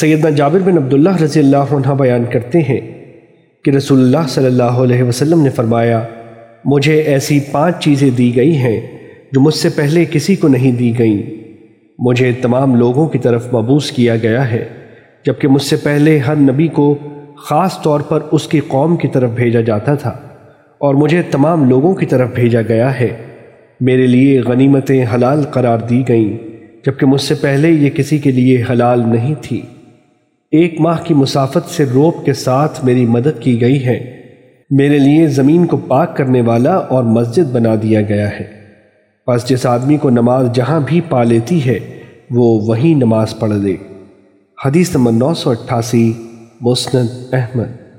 سیدنا جابر بن عبداللہ رضی اللہ عنہ بیان کرتے ہیں کہ رسول اللہ صلی اللہ علیہ وسلم نے فرمایا، مجھے ایسی پانچ چیزیں دی گئی ہیں جو مجھ سے پہلے کسی کو نہیں دی گئیں۔ مجھے تمام لوگوں کی طرف مبوس کیا گیا ہے، جبکہ مجھ سے پہلے ہر نبی کو خاص طور پر اس کی قوم کی طرف بھیجا جاتا تھا اور مجھے تمام لوگوں کی طرف بھیجا گیا ہے۔ میرے لیے غنیمتیں حلال قرار دی گئیں، جبکہ مجھ سے پہلے یہ کسی کے لیے حلال نہیں تھی۔ ایک ماہ کی مسافت سے روپ کے ساتھ میری مدد کی گئی ہے۔ میرے لیے زمین کو پاک کرنے والا اور مسجد بنا دیا گیا ہے۔ پس جس آدمی کو نماز جہاں بھی پا لیتی ہے، وہ وہیں نماز پڑھ لے۔ حدیث نمبر نو سو اٹھاسی، مسند احمد۔